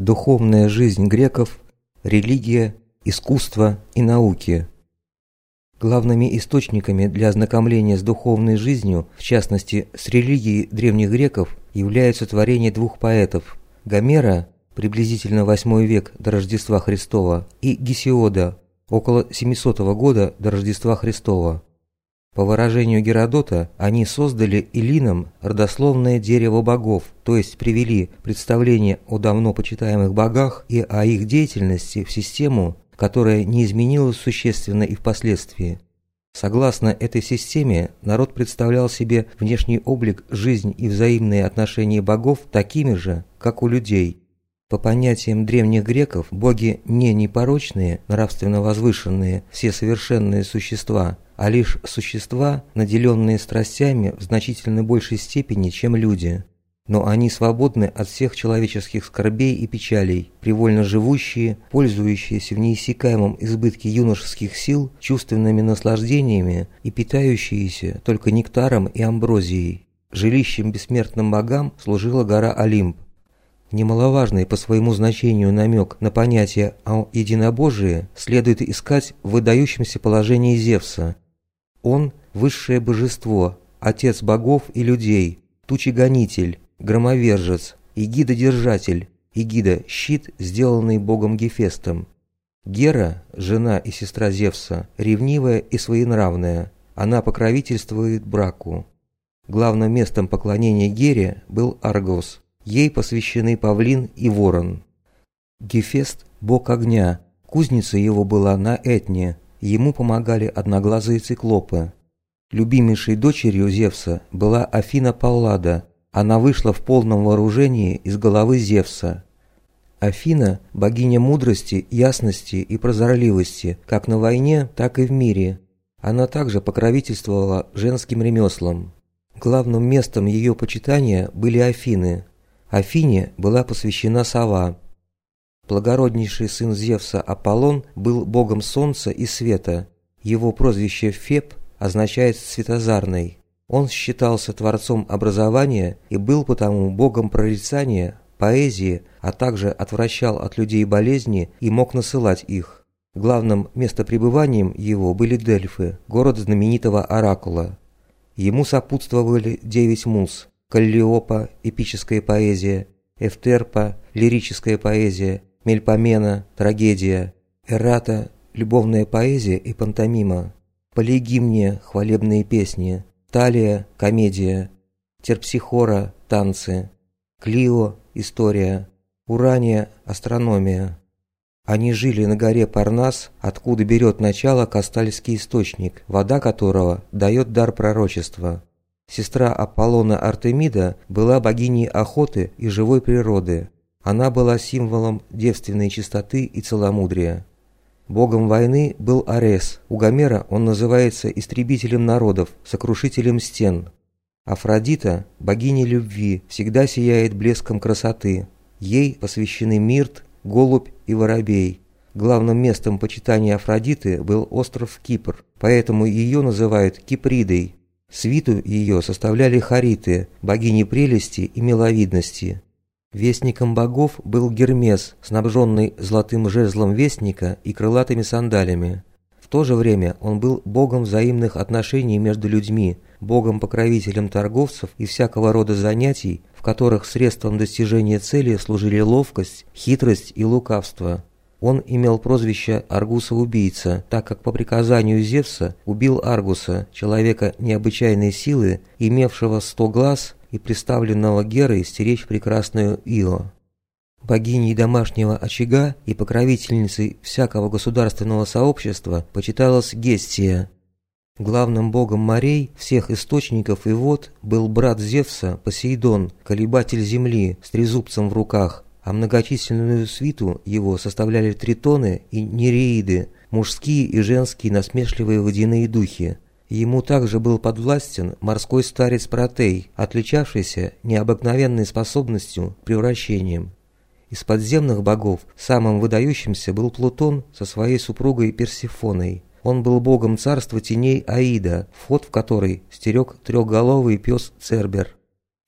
Духовная жизнь греков, религия, искусство и науки. Главными источниками для ознакомления с духовной жизнью, в частности с религией древних греков, являются творения двух поэтов – Гомера, приблизительно 8 век до Рождества Христова, и Гесиода, около 700 года до Рождества Христова. По выражению Геродота, они создали Илинам родословное дерево богов, то есть привели представление о давно почитаемых богах и о их деятельности в систему, которая не изменилась существенно и впоследствии. Согласно этой системе, народ представлял себе внешний облик, жизнь и взаимные отношения богов такими же, как у людей. По понятиям древних греков, боги не непорочные, нравственно возвышенные, все совершенные существа – а лишь существа, наделенные страстями в значительно большей степени, чем люди. Но они свободны от всех человеческих скорбей и печалей, привольно живущие, пользующиеся в неиссякаемом избытке юношеских сил чувственными наслаждениями и питающиеся только нектаром и амброзией. Жилищем бессмертным богам служила гора Олимп, Немаловажный по своему значению намек на понятие о единобожии следует искать в выдающемся положении Зевса, он – высшее божество, отец богов и людей, тучегонитель, громовержец, эгидодержатель, эгида – щит, сделанный богом Гефестом. Гера, жена и сестра Зевса, ревнивая и своенравная, она покровительствует браку. Главным местом поклонения Гере был Аргос, ей посвящены павлин и ворон. Гефест – бог огня, кузница его была на Этне, Ему помогали одноглазые циклопы. Любимейшей дочерью Зевса была Афина Паллада. Она вышла в полном вооружении из головы Зевса. Афина – богиня мудрости, ясности и прозорливости, как на войне, так и в мире. Она также покровительствовала женским ремеслам. Главным местом ее почитания были Афины. Афине была посвящена сова – Благороднейший сын Зевса Аполлон был богом солнца и света. Его прозвище Феб означает «светозарный». Он считался творцом образования и был потому богом прорицания, поэзии, а также отвращал от людей болезни и мог насылать их. Главным местопребыванием его были Дельфы, город знаменитого Оракула. Ему сопутствовали девять муз – Каллиопа – эпическая поэзия, Эфтерпа – лирическая поэзия, Мельпомена – трагедия, Эрата – любовная поэзия и пантомима, Полигимния – хвалебные песни, Талия – комедия, Терпсихора – танцы, Клио – история, Урания – астрономия. Они жили на горе Парнас, откуда берет начало Кастальский источник, вода которого дает дар пророчества. Сестра Аполлона Артемида была богиней охоты и живой природы, она была символом девственной чистоты и целомудрия. Богом войны был Арес, у Гомера он называется истребителем народов, сокрушителем стен. Афродита, богиня любви, всегда сияет блеском красоты. Ей посвящены Мирт, Голубь и Воробей. Главным местом почитания Афродиты был остров Кипр, поэтому ее называют Кипридой. Свиту ее составляли хариты, богини прелести и миловидности. Вестником богов был Гермес, снабженный золотым жезлом вестника и крылатыми сандалями. В то же время он был богом взаимных отношений между людьми, богом-покровителем торговцев и всякого рода занятий, в которых средством достижения цели служили ловкость, хитрость и лукавство. Он имел прозвище Аргуса-убийца, так как по приказанию Зевса убил Аргуса, человека необычайной силы, имевшего сто глаз и представленного Герой стеречь прекрасную Ио. Богиней домашнего очага и покровительницей всякого государственного сообщества почиталась Гестия. Главным богом морей, всех источников и вод был брат Зевса Посейдон, колебатель земли, с трезубцем в руках, а многочисленную свиту его составляли тритоны и нереиды, мужские и женские насмешливые водяные духи – Ему также был подвластен морской старец Протей, отличавшийся необыкновенной способностью к превращениям. Из подземных богов самым выдающимся был Плутон со своей супругой Персифоной. Он был богом царства теней Аида, вход в который стерег трехголовый пес Цербер.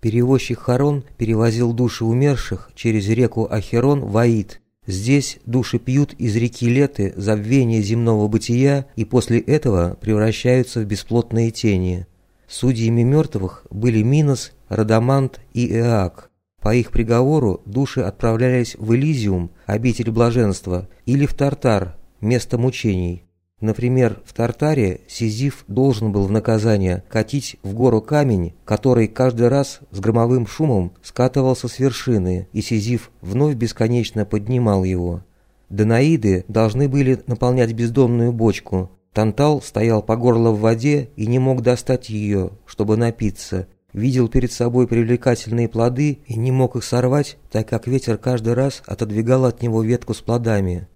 Перевозчик Харон перевозил души умерших через реку Ахерон в Аид. Здесь души пьют из реки Леты забвение земного бытия и после этого превращаются в бесплотные тени. Судьями мертвых были Минос, Радамант и Эак. По их приговору души отправлялись в Элизиум, обитель блаженства, или в Тартар, место мучений. Например, в Тартаре Сизиф должен был в наказание катить в гору камень, который каждый раз с громовым шумом скатывался с вершины, и Сизиф вновь бесконечно поднимал его. Данаиды должны были наполнять бездонную бочку. Тантал стоял по горло в воде и не мог достать ее, чтобы напиться. Видел перед собой привлекательные плоды и не мог их сорвать, так как ветер каждый раз отодвигал от него ветку с плодами.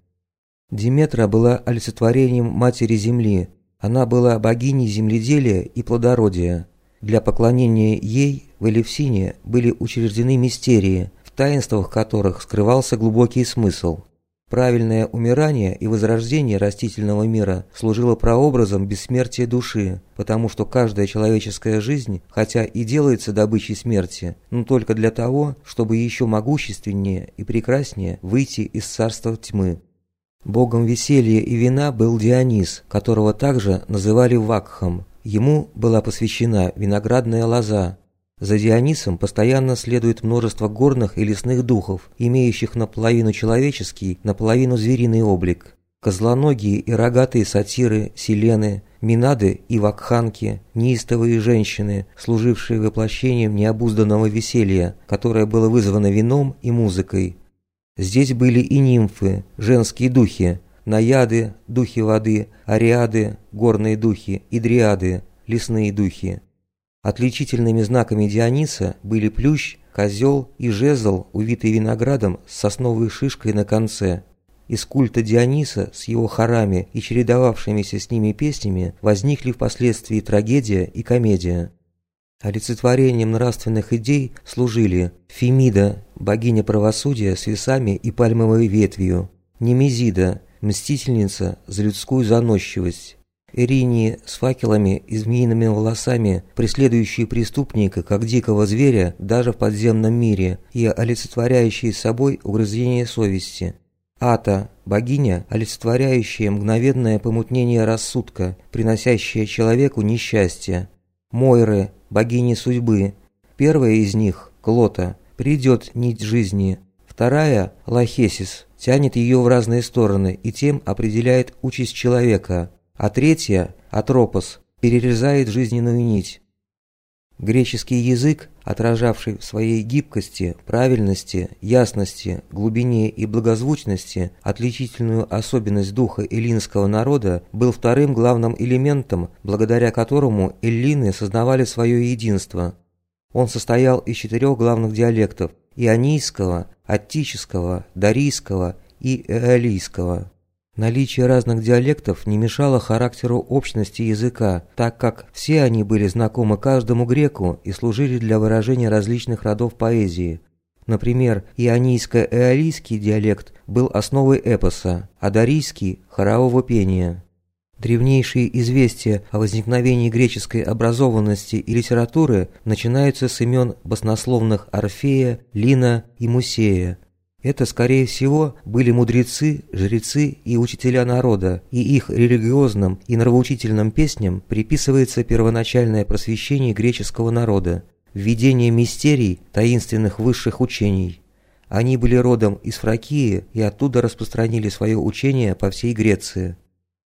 Диметра была олицетворением матери земли. Она была богиней земледелия и плодородия. Для поклонения ей в Элевсине были учреждены мистерии, в таинствах которых скрывался глубокий смысл. Правильное умирание и возрождение растительного мира служило прообразом бессмертия души, потому что каждая человеческая жизнь, хотя и делается добычей смерти, но только для того, чтобы еще могущественнее и прекраснее выйти из царства тьмы. Богом веселья и вина был Дионис, которого также называли Вакхом. Ему была посвящена виноградная лоза. За Дионисом постоянно следует множество горных и лесных духов, имеющих наполовину человеческий, наполовину звериный облик. Козлоногие и рогатые сатиры, селены, минады и вакханки, неистовые женщины, служившие воплощением необузданного веселья, которое было вызвано вином и музыкой, Здесь были и нимфы, женские духи, наяды, духи воды, ариады, горные духи и дриады, лесные духи. Отличительными знаками Диониса были плющ, козел и жезл, увитый виноградом с сосновой шишкой на конце. Из культа Диониса с его хорами и чередовавшимися с ними песнями возникли впоследствии трагедия и комедия. Олицетворением нравственных идей служили Фемида, богиня правосудия с весами и пальмовой ветвью, Немезида, мстительница за людскую заносчивость, Эринии с факелами и змеиными волосами, преследующие преступника как дикого зверя даже в подземном мире и олицетворяющие собой угрызение совести. Ата – богиня, олицетворяющая мгновенное помутнение рассудка, приносящая человеку несчастье. Мойры богини судьбы. Первая из них, Клота, придет нить жизни. Вторая, Лахесис, тянет ее в разные стороны и тем определяет участь человека. А третья, Атропос, перерезает жизненную нить. Греческий язык, отражавший в своей гибкости, правильности, ясности, глубине и благозвучности отличительную особенность духа эллинского народа, был вторым главным элементом, благодаря которому эллины сознавали свое единство. Он состоял из четырех главных диалектов – ионийского, аттического, дарийского и эолийского. Наличие разных диалектов не мешало характеру общности языка, так как все они были знакомы каждому греку и служили для выражения различных родов поэзии. Например, ионийско-эолийский диалект был основой эпоса, а дарийский – хорового пения. Древнейшие известия о возникновении греческой образованности и литературы начинаются с имен баснословных Орфея, Лина и Мусея, это, скорее всего, были мудрецы, жрецы и учителя народа, и их религиозным и нравоучительным песням приписывается первоначальное просвещение греческого народа, введение мистерий таинственных высших учений. Они были родом из Фракии и оттуда распространили свое учение по всей Греции.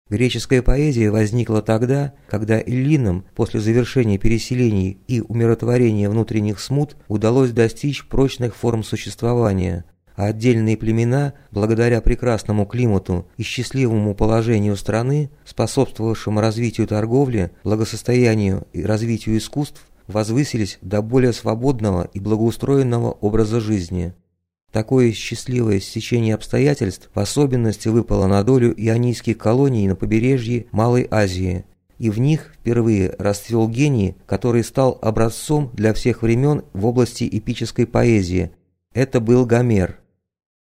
Греческая поэзия возникла тогда, когда эллинам после завершения переселений и умиротворения внутренних смут удалось достичь прочных форм существования, а отдельные племена, благодаря прекрасному климату и счастливому положению страны, способствовавшему развитию торговли, благосостоянию и развитию искусств, возвысились до более свободного и благоустроенного образа жизни. Такое счастливое стечение обстоятельств в особенности выпало на долю ионийских колоний на побережье Малой Азии, и в них впервые расцвел гений, который стал образцом для всех времен в области эпической поэзии. Это был Гомер.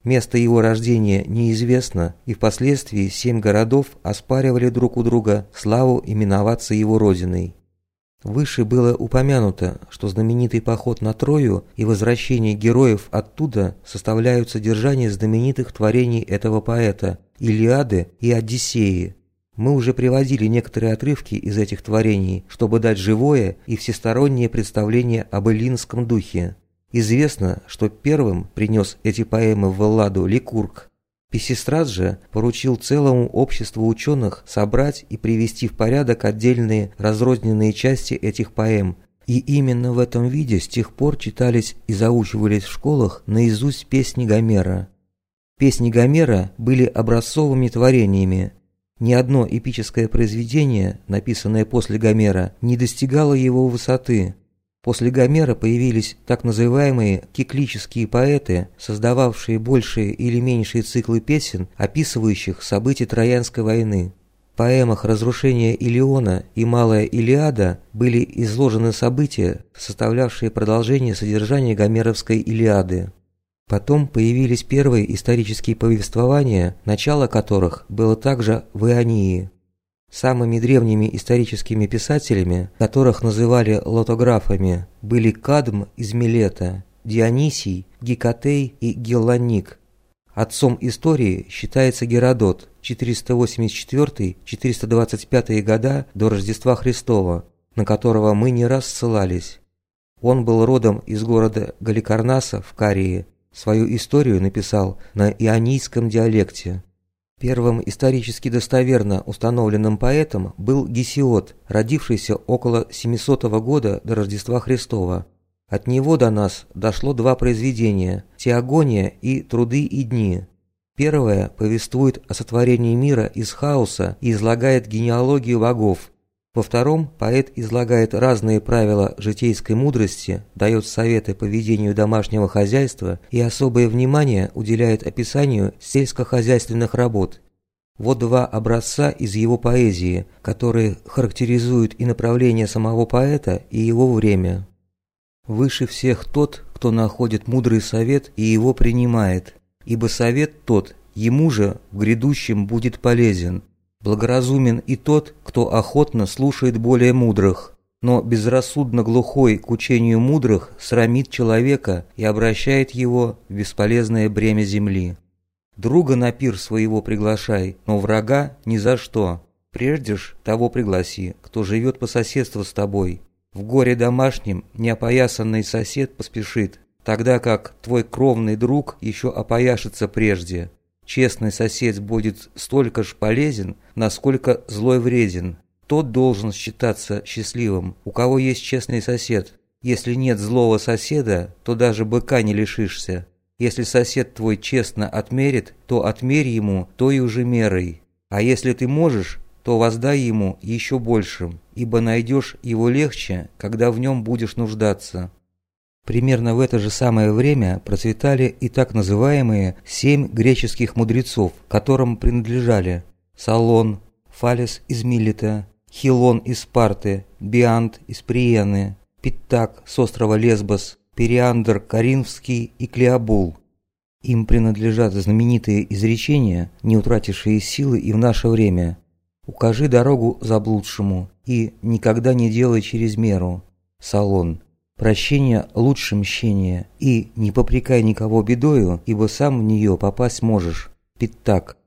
Место его рождения неизвестно, и впоследствии семь городов оспаривали друг у друга славу именоваться его родиной. Выше было упомянуто, что знаменитый поход на Трою и возвращение героев оттуда составляют содержание знаменитых творений этого поэта «Илиады» и «Одиссеи». Мы уже приводили некоторые отрывки из этих творений, чтобы дать живое и всестороннее представление об эллинском духе. Известно, что первым принес эти поэмы в Элладу Ликург, Песистрат же поручил целому обществу ученых собрать и привести в порядок отдельные разрозненные части этих поэм, и именно в этом виде с тех пор читались и заучивались в школах наизусть песни Гомера. Песни Гомера были образцовыми творениями. Ни одно эпическое произведение, написанное после Гомера, не достигало его высоты – После Гомера появились так называемые киклические поэты, создававшие большие или меньшие циклы песен, описывающих события Троянской войны. В поэмах «Разрушение Илиона» и «Малая Илиада» были изложены события, составлявшие продолжение содержания гомеровской Илиады. Потом появились первые исторические повествования, начало которых было также в Ионии. Самыми древними историческими писателями, которых называли лотографами, были Кадм из Милета, Дионисий, Гекатей и Гелланик. Отцом истории считается Геродот, 484-425 года до Рождества Христова, на которого мы не раз ссылались. Он был родом из города Галикарнаса в Карии, свою историю написал на ионийском диалекте. Первым исторически достоверно установленным поэтом был Гесиод, родившийся около 700 года до Рождества Христова. От него до нас дошло два произведения – «Теогония» и «Труды и дни». Первое повествует о сотворении мира из хаоса и излагает генеалогию богов. Во втором поэт излагает разные правила житейской мудрости, дает советы по ведению домашнего хозяйства и особое внимание уделяет описанию сельскохозяйственных работ. Вот два образца из его поэзии, которые характеризуют и направление самого поэта, и его время. Выше всех тот, кто находит мудрый совет и его принимает, ибо совет тот ему же в грядущем будет полезен, Благоразумен и тот, кто охотно слушает более мудрых, но безрассудно глухой к учению мудрых срамит человека и обращает его в бесполезное бремя земли. Друга на пир своего приглашай, но врага ни за что. Прежде ж того пригласи, кто живет по соседству с тобой. В горе домашнем неопоясанный сосед поспешит, тогда как твой кровный друг еще опояшется прежде. Честный сосед будет столько ж полезен, насколько злой вреден. Тот должен считаться счастливым, у кого есть честный сосед. Если нет злого соседа, то даже быка не лишишься. Если сосед твой честно отмерит, то отмерь ему той уже мерой. А если ты можешь, то воздай ему еще большим, ибо найдешь его легче, когда в нем будешь нуждаться. Примерно в это же самое время процветали и так называемые семь греческих мудрецов, которым принадлежали Салон, Фалес из Милита, Хилон из Спарты, Биант из Приены, Питтак с острова Лесбос, Периандр Каринфский и Клеобул. Им принадлежат знаменитые изречения, не утратившие силы и в наше время. «Укажи дорогу заблудшему» и «Никогда не делай через меру» Салон. Прощение лучше мщения, и не попрекай никого бедою, ибо сам в нее попасть можешь. Питтак.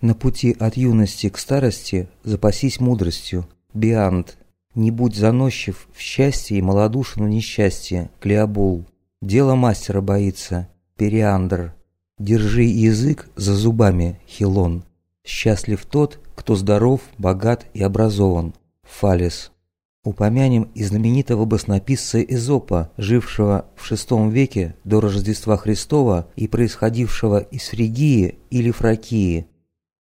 На пути от юности к старости запасись мудростью. Биант. Не будь заносчив в счастье и малодушен в несчастье. Клеобул. Дело мастера боится. Периандр. Держи язык за зубами, Хилон. Счастлив тот, кто здоров, богат и образован. Фалес. Упомянем и знаменитого баснописца Эзопа, жившего в VI веке до Рождества Христова и происходившего из Фригии или Фракии.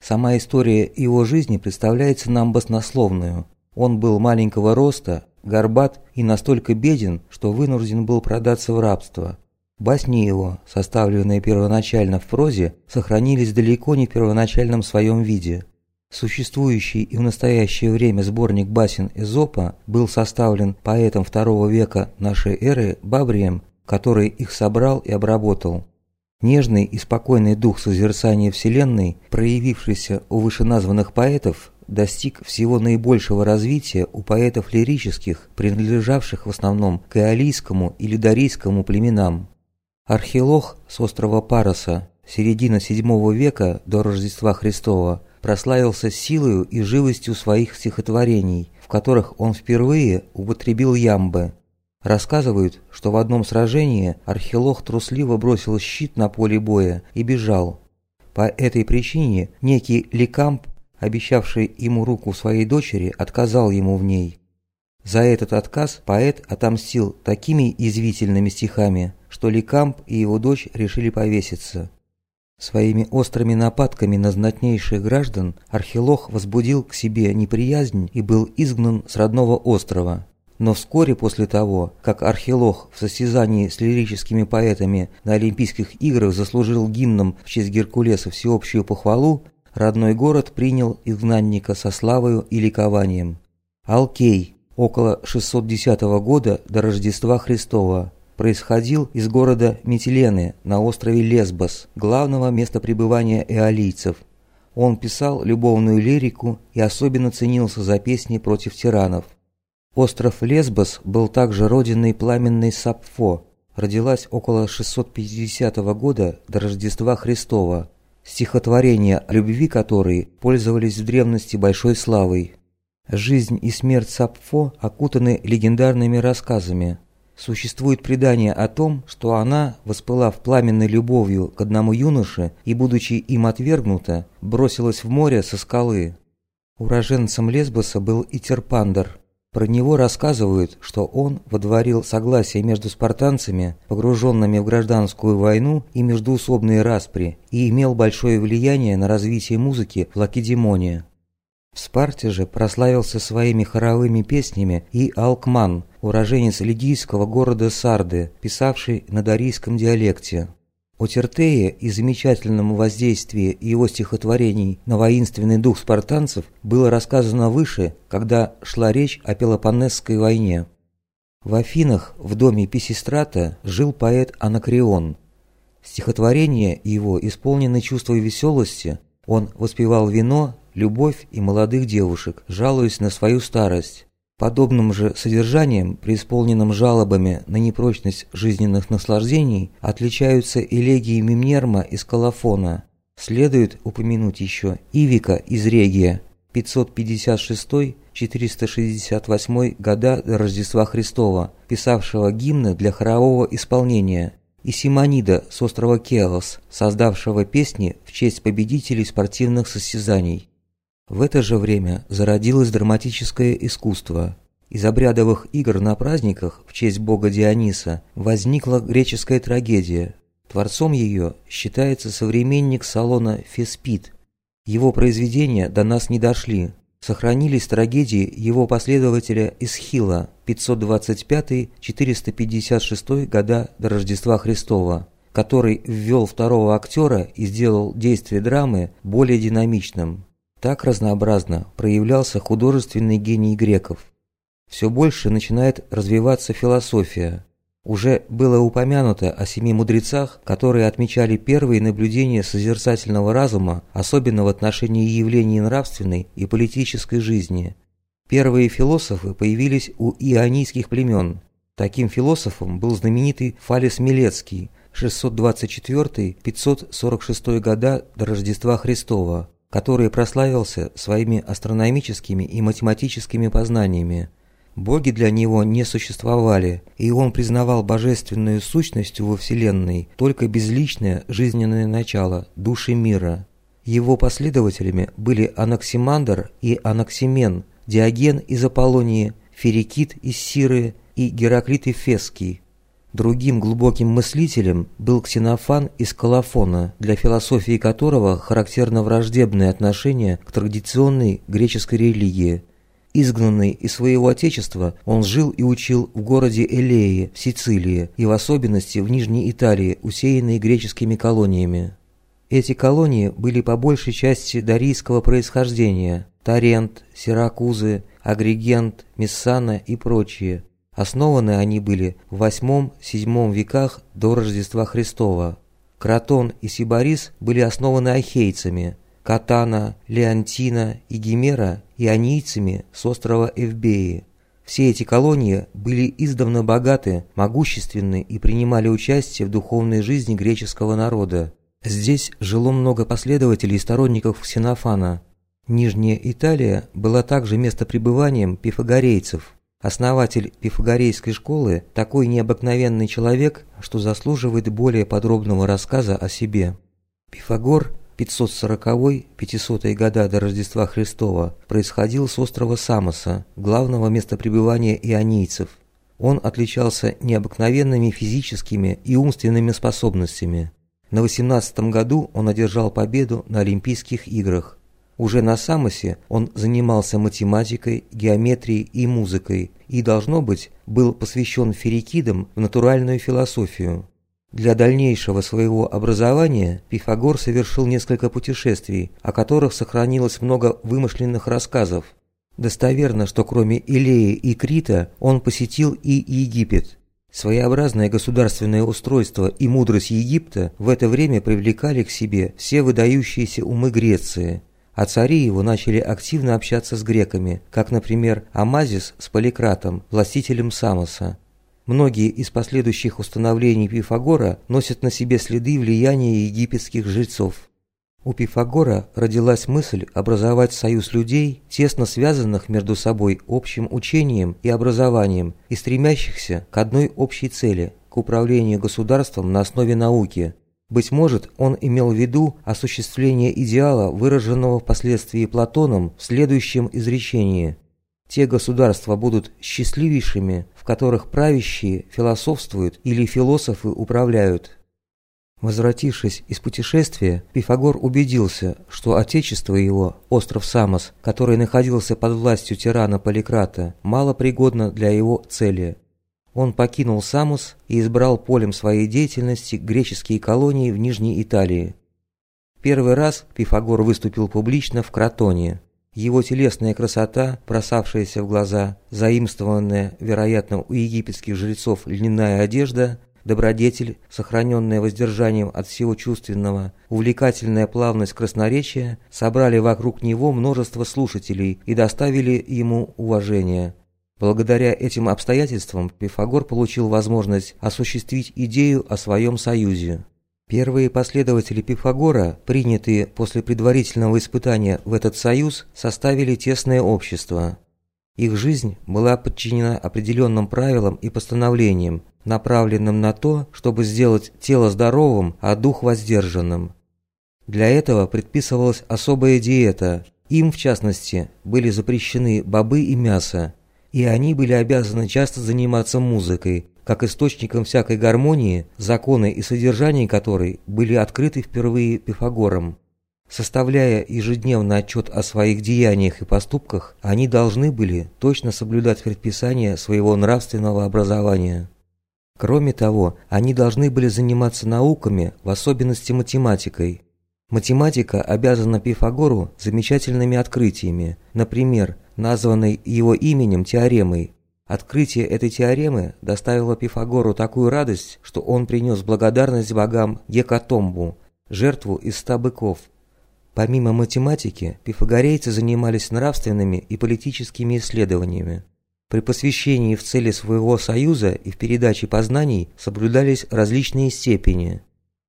Сама история его жизни представляется нам баснословную. Он был маленького роста, горбат и настолько беден, что вынужден был продаться в рабство. Басни его, составленные первоначально в прозе, сохранились далеко не в первоначальном своем виде – Существующий и в настоящее время сборник басен Эзопа был составлен поэтом II века нашей эры Бабрием, который их собрал и обработал. Нежный и спокойный дух созерцания Вселенной, проявившийся у вышеназванных поэтов, достиг всего наибольшего развития у поэтов лирических, принадлежавших в основном к иолийскому или дарийскому племенам. Архилох с острова Пароса, середина VII века до Рождества Христова, прославился силою и живостью своих стихотворений, в которых он впервые употребил ямбы. Рассказывают, что в одном сражении Архилох трусливо бросил щит на поле боя и бежал. По этой причине некий Ликамп, обещавший ему руку своей дочери, отказал ему в ней. За этот отказ поэт отомстил такими извительными стихами, что Ликамп и его дочь решили повеситься. Своими острыми нападками на знатнейших граждан Архилох возбудил к себе неприязнь и был изгнан с родного острова. Но вскоре после того, как Архилох в состязании с лирическими поэтами на Олимпийских играх заслужил гимном в честь Геркулеса всеобщую похвалу, родной город принял изгнанника со славою и ликованием. Алкей, около 610 года до Рождества Христова, происходил из города Метилены на острове Лесбос, главного места пребывания эолийцев. Он писал любовную лирику и особенно ценился за песни против тиранов. Остров Лесбос был также родиной пламенной Сапфо, родилась около 650 года до Рождества Христова, стихотворения о любви которой пользовались в древности большой славой. Жизнь и смерть Сапфо окутаны легендарными рассказами – Существует предание о том, что она, воспылав пламенной любовью к одному юноше и, будучи им отвергнута, бросилась в море со скалы. Уроженцем Лесбоса был и Терпандер. Про него рассказывают, что он водворил согласие между спартанцами, погруженными в гражданскую войну и междуусобные распри, и имел большое влияние на развитие музыки в Лакедемоне. В Спарте же прославился своими хоровыми песнями и Алкман, уроженец лидийского города Сарды, писавший на дарийском диалекте. О Тертее и замечательном воздействии его стихотворений на воинственный дух спартанцев было рассказано выше, когда шла речь о Пелопоннесской войне. В Афинах в доме Писистрата жил поэт Анакреон. Стихотворения его исполнены чувства веселости, он воспевал вино, любовь и молодых девушек, жалуясь на свою старость. Подобным же содержанием, преисполненным жалобами на непрочность жизненных наслаждений, отличаются элегии Мимнерма из Колофона. Следует упомянуть еще Ивика из Регия, 556-468 года до Рождества Христова, писавшего гимны для хорового исполнения, и Симонида с острова Келос, создавшего песни в честь победителей спортивных состязаний. В это же время зародилось драматическое искусство. Из обрядовых игр на праздниках в честь бога Диониса возникла греческая трагедия. Творцом ее считается современник салона Феспит. Его произведения до нас не дошли. Сохранились трагедии его последователя Исхила 525-456 года до Рождества Христова, который ввел второго актера и сделал действие драмы более динамичным. Так разнообразно проявлялся художественный гений греков. Все больше начинает развиваться философия. Уже было упомянуто о семи мудрецах, которые отмечали первые наблюдения созерцательного разума, особенно в отношении явлений нравственной и политической жизни. Первые философы появились у ионийских племен. Таким философом был знаменитый Фалес Милецкий, 624-546 года до Рождества Христова который прославился своими астрономическими и математическими познаниями. Боги для него не существовали, и он признавал божественную сущностью во Вселенной только безличное жизненное начало, души мира. Его последователями были Анаксимандр и Анаксимен, Диоген из Аполлонии, Ферикит из Сиры и Гераклит Эфесский. Другим глубоким мыслителем был Ксенофан из Колофона, для философии которого характерно враждебное отношение к традиционной греческой религии. Изгнанный из своего отечества, он жил и учил в городе Элеи, в Сицилии, и в особенности в Нижней Италии, усеянной греческими колониями. Эти колонии были по большей части дарийского происхождения – Тарент, Сиракузы, Агригент, Мессана и прочие – Основаны они были в VIII-VII веках до Рождества Христова. Кратон и Сибарис были основаны ахейцами, Катана, Леонтина и Гимера ионийцами с острова Эвбеи. Все эти колонии были издавна богаты, могущественны и принимали участие в духовной жизни греческого народа. Здесь жило много последователей и сторонников Ксенофана. Нижняя Италия была также местопребыванием пифагорейцев. Основатель пифагорейской школы – такой необыкновенный человек, что заслуживает более подробного рассказа о себе. Пифагор 540-500 года до Рождества Христова происходил с острова Самоса, главного места пребывания ионийцев. Он отличался необыкновенными физическими и умственными способностями. На 18 году он одержал победу на Олимпийских играх. Уже на Самосе он занимался математикой, геометрией и музыкой и, должно быть, был посвящен ферикидам в натуральную философию. Для дальнейшего своего образования Пифагор совершил несколько путешествий, о которых сохранилось много вымышленных рассказов. Достоверно, что кроме Илеи и Крита он посетил и Египет. Своеобразное государственное устройство и мудрость Египта в это время привлекали к себе все выдающиеся умы Греции, а цари его начали активно общаться с греками, как, например, Амазис с Поликратом, властителем Самоса. Многие из последующих установлений Пифагора носят на себе следы влияния египетских жрецов. У Пифагора родилась мысль образовать союз людей, тесно связанных между собой общим учением и образованием и стремящихся к одной общей цели – к управлению государством на основе науки. Быть может, он имел в виду осуществление идеала, выраженного впоследствии Платоном в следующем изречении – те государства будут счастливейшими, в которых правящие философствуют или философы управляют. Возвратившись из путешествия, Пифагор убедился, что отечество его, остров Самос, который находился под властью тирана Поликрата, мало пригодно для его цели. Он покинул Самос и избрал полем своей деятельности греческие колонии в Нижней Италии. Первый раз Пифагор выступил публично в Кротоне. Его телесная красота, бросавшаяся в глаза, заимствованная, вероятно, у египетских жрецов льняная одежда, добродетель, сохраненная воздержанием от всего чувственного, увлекательная плавность красноречия, собрали вокруг него множество слушателей и доставили ему уважение. Благодаря этим обстоятельствам Пифагор получил возможность осуществить идею о своем союзе. Первые последователи Пифагора, принятые после предварительного испытания в этот союз, составили тесное общество. Их жизнь была подчинена определенным правилам и постановлениям, направленным на то, чтобы сделать тело здоровым, а дух воздержанным. Для этого предписывалась особая диета, им, в частности, были запрещены бобы и мясо, и они были обязаны часто заниматься музыкой, как источником всякой гармонии, законы и содержание которой были открыты впервые Пифагором. Составляя ежедневно отчет о своих деяниях и поступках, они должны были точно соблюдать предписания своего нравственного образования. Кроме того, они должны были заниматься науками, в особенности математикой. Математика обязана Пифагору замечательными открытиями, например, названной его именем теоремой, Открытие этой теоремы доставило Пифагору такую радость, что он принес благодарность богам Гекатомбу, жертву из ста быков. Помимо математики, пифагорейцы занимались нравственными и политическими исследованиями. При посвящении в цели своего союза и в передаче познаний соблюдались различные степени.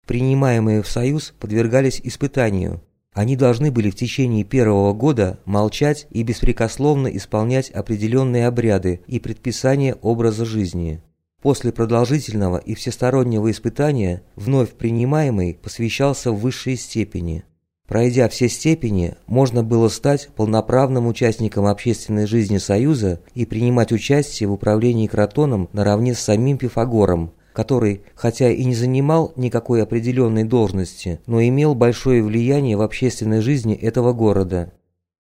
Принимаемые в союз подвергались испытанию – они должны были в течение первого года молчать и беспрекословно исполнять определенные обряды и предписания образа жизни. После продолжительного и всестороннего испытания вновь принимаемый посвящался в высшей степени. Пройдя все степени, можно было стать полноправным участником общественной жизни Союза и принимать участие в управлении Кротоном наравне с самим Пифагором, который, хотя и не занимал никакой определенной должности, но имел большое влияние в общественной жизни этого города.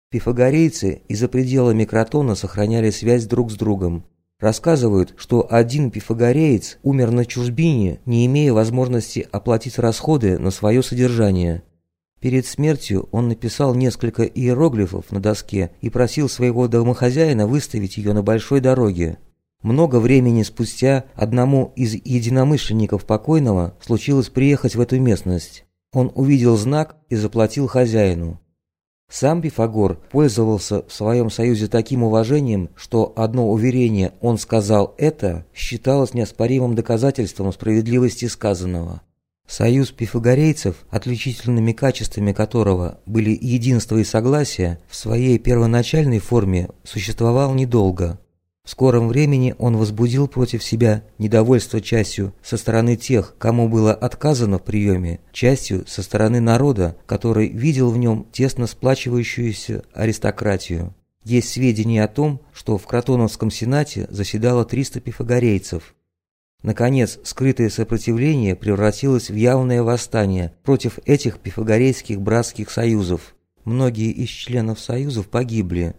Пифагорейцы и за пределами Кротона сохраняли связь друг с другом. Рассказывают, что один пифагореец умер на чужбине, не имея возможности оплатить расходы на свое содержание. Перед смертью он написал несколько иероглифов на доске и просил своего домохозяина выставить ее на большой дороге. Много времени спустя одному из единомышленников покойного случилось приехать в эту местность. Он увидел знак и заплатил хозяину. Сам Пифагор пользовался в своем союзе таким уважением, что одно уверение «он сказал это» считалось неоспоримым доказательством справедливости сказанного. Союз пифагорейцев, отличительными качествами которого были единство и согласие, в своей первоначальной форме существовал недолго. В скором времени он возбудил против себя недовольство частью со стороны тех, кому было отказано в приеме, частью со стороны народа, который видел в нем тесно сплачивающуюся аристократию. Есть сведения о том, что в Кротоновском сенате заседало 300 пифагорейцев. Наконец, скрытое сопротивление превратилось в явное восстание против этих пифагорейских братских союзов. Многие из членов союзов погибли,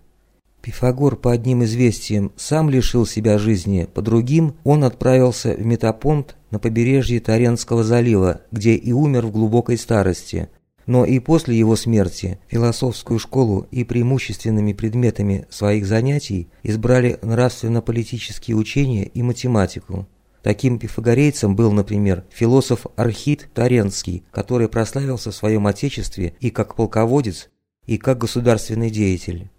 Пифагор по одним известиям сам лишил себя жизни, по другим он отправился в Метапонт на побережье Таренского залива, где и умер в глубокой старости. Но и после его смерти философскую школу и преимущественными предметами своих занятий избрали нравственно-политические учения и математику. Таким пифагорейцем был, например, философ Архит Таренский, который прославился в своем отечестве и как полководец, и как государственный деятель.